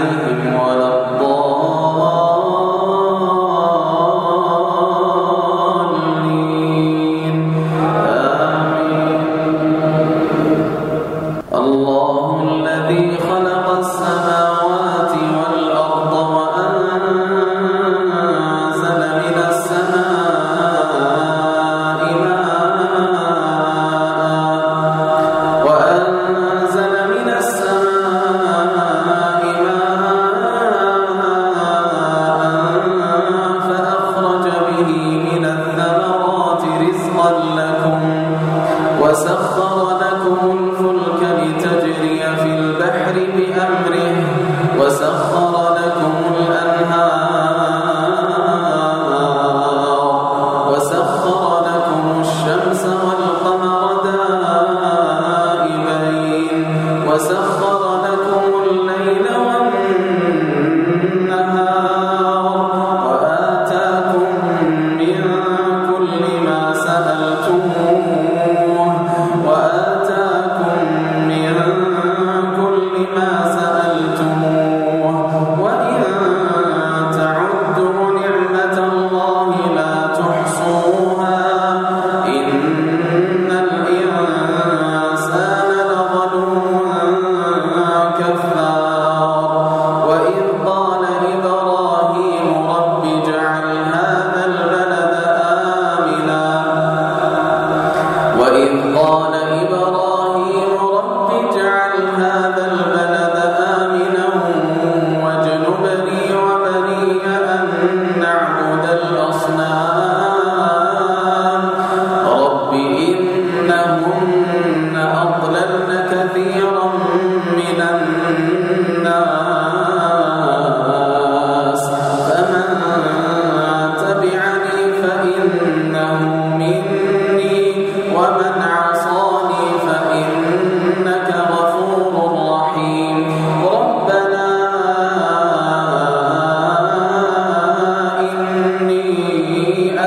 Hallelujah.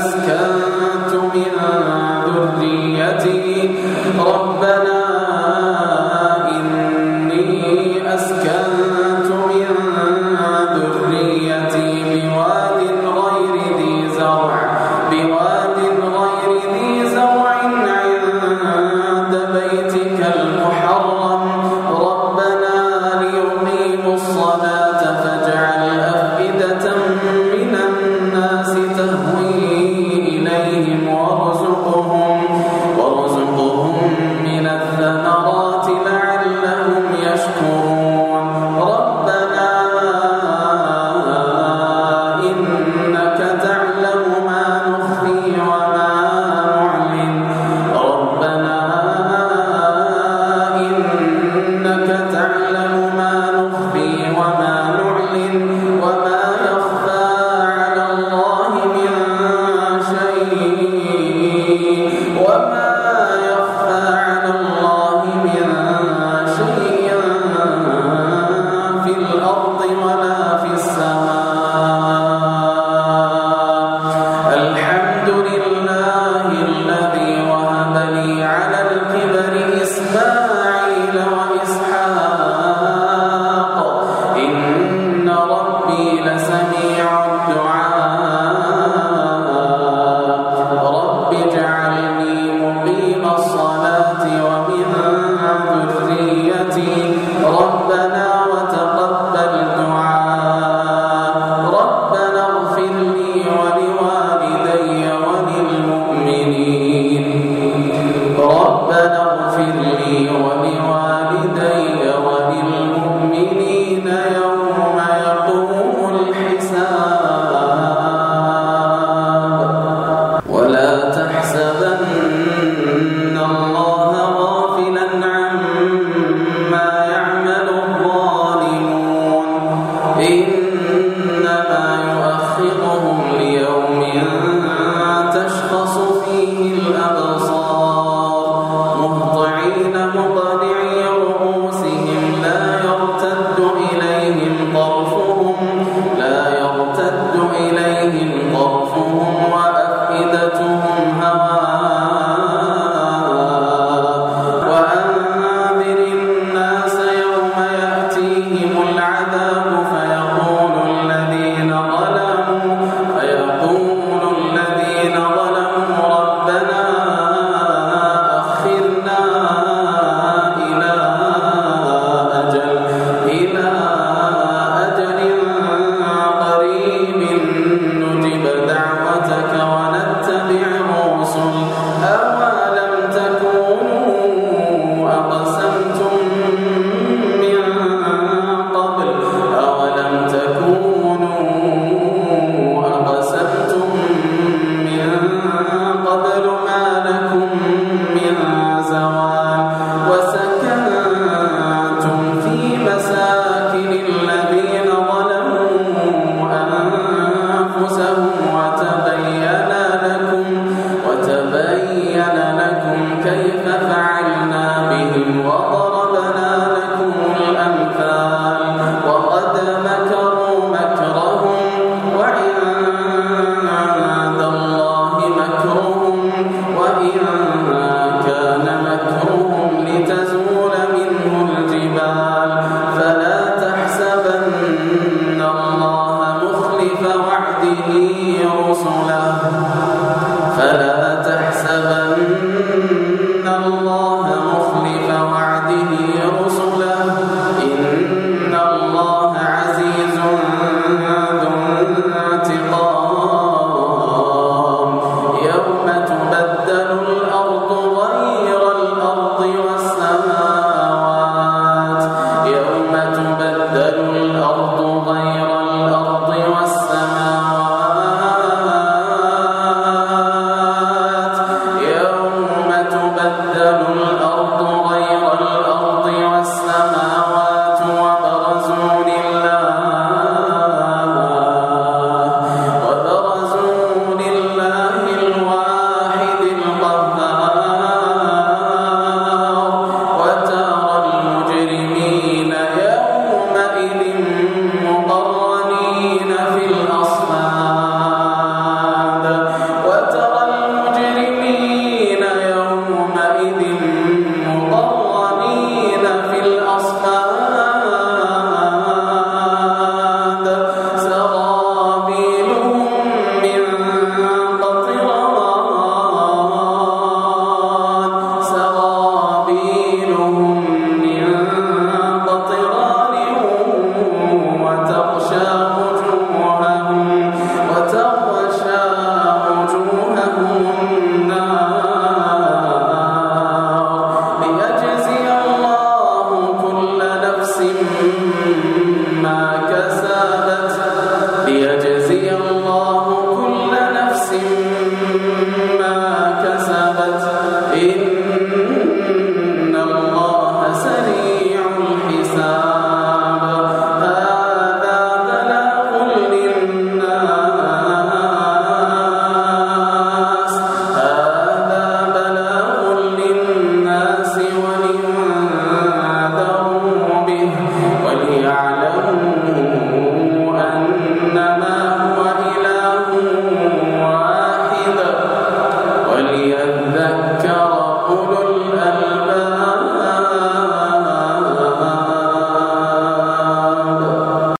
as ولا في السماء.